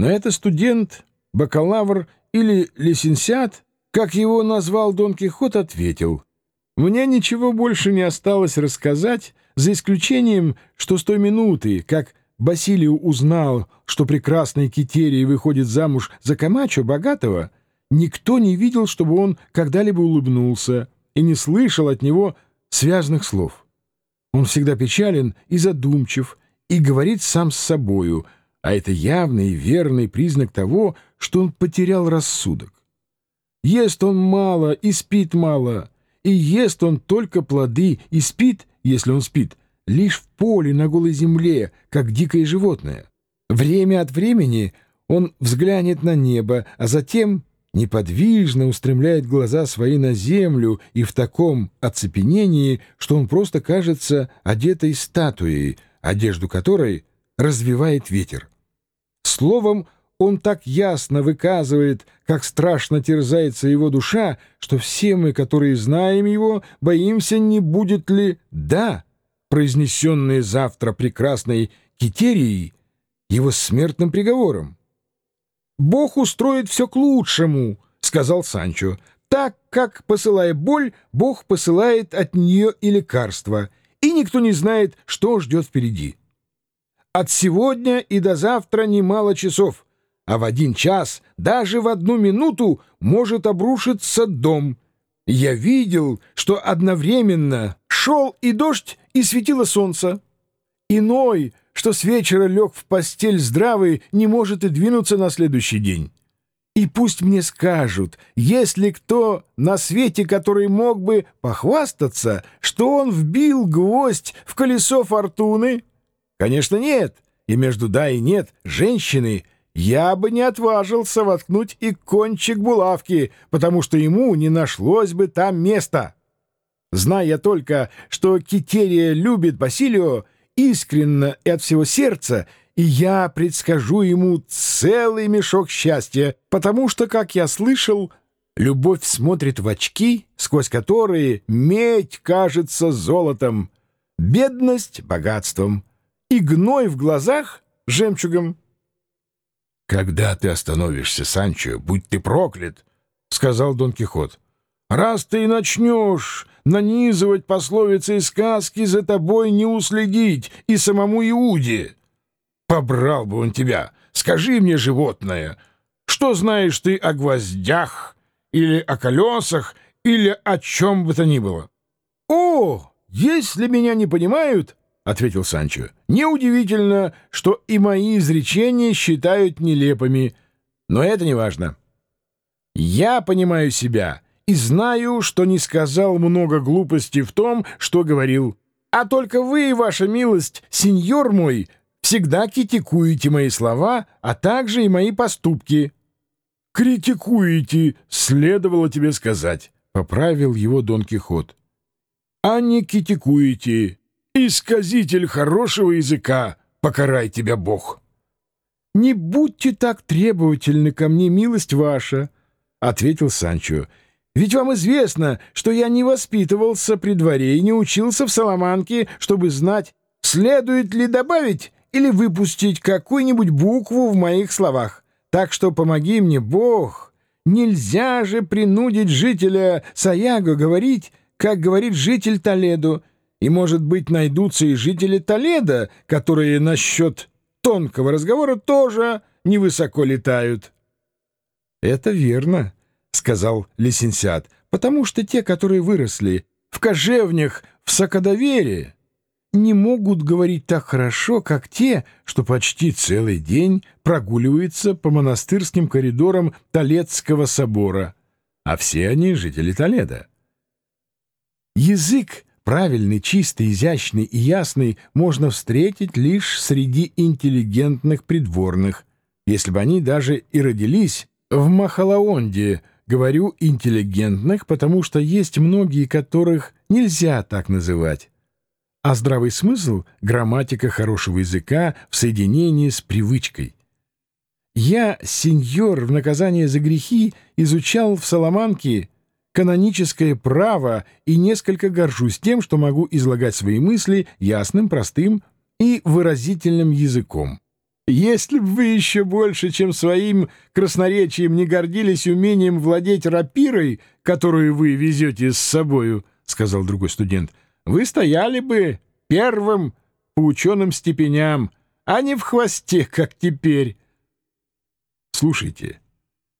На это студент, бакалавр или лисенсиат, как его назвал Дон Кихот, ответил. «Мне ничего больше не осталось рассказать, за исключением, что с той минуты, как Басилио узнал, что прекрасная Китерия выходит замуж за Камачо богатого, никто не видел, чтобы он когда-либо улыбнулся и не слышал от него связанных слов. Он всегда печален и задумчив, и говорит сам с собою, а это явный и верный признак того, что он потерял рассудок. Ест он мало и спит мало, и ест он только плоды и спит, если он спит, лишь в поле на голой земле, как дикое животное. Время от времени он взглянет на небо, а затем неподвижно устремляет глаза свои на землю и в таком оцепенении, что он просто кажется одетой статуей, одежду которой развивает ветер. Словом, он так ясно выказывает, как страшно терзается его душа, что все мы, которые знаем его, боимся, не будет ли «да», произнесенное завтра прекрасной Китерией, его смертным приговором. «Бог устроит все к лучшему», — сказал Санчо, «так как, посылая боль, Бог посылает от нее и лекарства, и никто не знает, что ждет впереди. От сегодня и до завтра немало часов, а в один час, даже в одну минуту, может обрушиться дом. Я видел, что одновременно шел и дождь, и светило солнце. Иной что с вечера лег в постель здравый, не может и двинуться на следующий день. И пусть мне скажут, есть ли кто на свете, который мог бы похвастаться, что он вбил гвоздь в колесо фортуны? Конечно, нет. И между «да» и «нет» женщины я бы не отважился воткнуть и кончик булавки, потому что ему не нашлось бы там места. Зная только, что Китерия любит Басилио, искренно и от всего сердца, и я предскажу ему целый мешок счастья, потому что, как я слышал, любовь смотрит в очки, сквозь которые медь кажется золотом, бедность — богатством, и гной в глазах — жемчугом. «Когда ты остановишься, Санчо, будь ты проклят!» — сказал Дон Кихот. «Раз ты начнешь нанизывать пословицы и сказки за тобой не уследить и самому Иуде. Побрал бы он тебя. Скажи мне, животное, что знаешь ты о гвоздях или о колесах или о чем бы то ни было? — О, если меня не понимают, — ответил Санчо, — неудивительно, что и мои изречения считают нелепыми, но это не важно. Я понимаю себя — и знаю, что не сказал много глупостей в том, что говорил. А только вы, ваша милость, сеньор мой, всегда критикуете мои слова, а также и мои поступки». «Критикуете, следовало тебе сказать», — поправил его Дон Кихот. «А не критикуете. Исказитель хорошего языка, покарай тебя Бог». «Не будьте так требовательны ко мне, милость ваша», — ответил Санчо. Ведь вам известно, что я не воспитывался при дворе и не учился в Соломанке, чтобы знать, следует ли добавить или выпустить какую-нибудь букву в моих словах. Так что помоги мне, Бог. Нельзя же принудить жителя Саяго говорить, как говорит житель Толедо. И, может быть, найдутся и жители Толедо, которые насчет тонкого разговора тоже невысоко летают. — Это верно, — сказал лисенсиат, — потому что те, которые выросли в кожевнях в Сокодовере, не могут говорить так хорошо, как те, что почти целый день прогуливаются по монастырским коридорам Толедского собора, а все они жители Толеда. Язык, правильный, чистый, изящный и ясный, можно встретить лишь среди интеллигентных придворных, если бы они даже и родились в Махалаонде, Говорю интеллигентных, потому что есть многие, которых нельзя так называть. А здравый смысл — грамматика хорошего языка в соединении с привычкой. Я, сеньор, в наказание за грехи изучал в Соломанке каноническое право и несколько горжусь тем, что могу излагать свои мысли ясным, простым и выразительным языком. Если бы вы еще больше, чем своим красноречием, не гордились умением владеть рапирой, которую вы везете с собою, — сказал другой студент, — вы стояли бы первым по ученым степеням, а не в хвосте, как теперь. — Слушайте,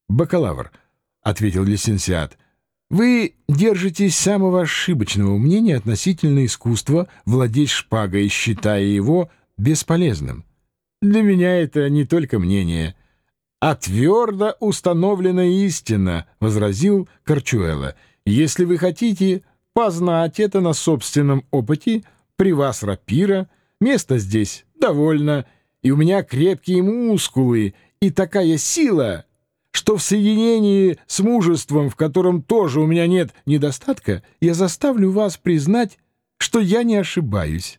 бакалавр, — ответил лисенциат, — вы держитесь самого ошибочного мнения относительно искусства владеть шпагой, считая его бесполезным. Для меня это не только мнение, а твердо установленная истина, — возразил Корчуэлла. Если вы хотите познать это на собственном опыте, при вас рапира, место здесь довольно, и у меня крепкие мускулы и такая сила, что в соединении с мужеством, в котором тоже у меня нет недостатка, я заставлю вас признать, что я не ошибаюсь.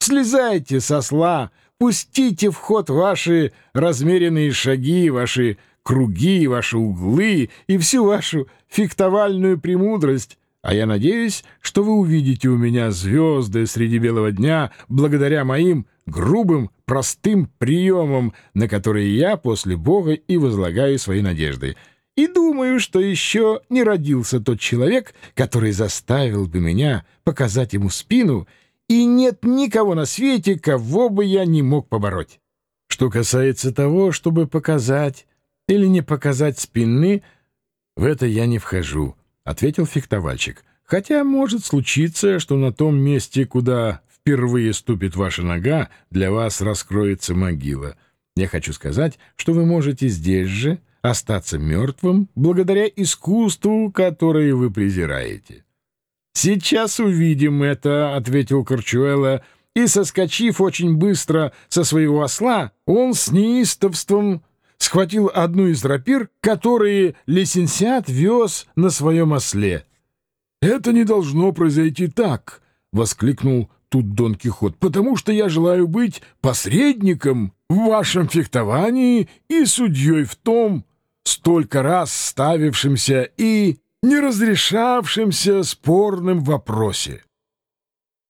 Слезайте со сла, Пустите в ход ваши размеренные шаги, ваши круги, ваши углы и всю вашу фехтовальную премудрость, а я надеюсь, что вы увидите у меня звезды среди белого дня благодаря моим грубым, простым приемам, на которые я после Бога и возлагаю свои надежды. И думаю, что еще не родился тот человек, который заставил бы меня показать ему спину — и нет никого на свете, кого бы я не мог побороть. Что касается того, чтобы показать или не показать спины, в это я не вхожу, — ответил фехтовальщик. Хотя может случиться, что на том месте, куда впервые ступит ваша нога, для вас раскроется могила. Я хочу сказать, что вы можете здесь же остаться мертвым благодаря искусству, которое вы презираете. «Сейчас увидим это», — ответил Корчуэлла, и, соскочив очень быстро со своего осла, он с неистовством схватил одну из рапир, которые лисенсиат вез на своем осле. «Это не должно произойти так», — воскликнул тут Дон Кихот, «потому что я желаю быть посредником в вашем фехтовании и судьей в том, столько раз ставившимся и не разрешавшемся спорном вопросе.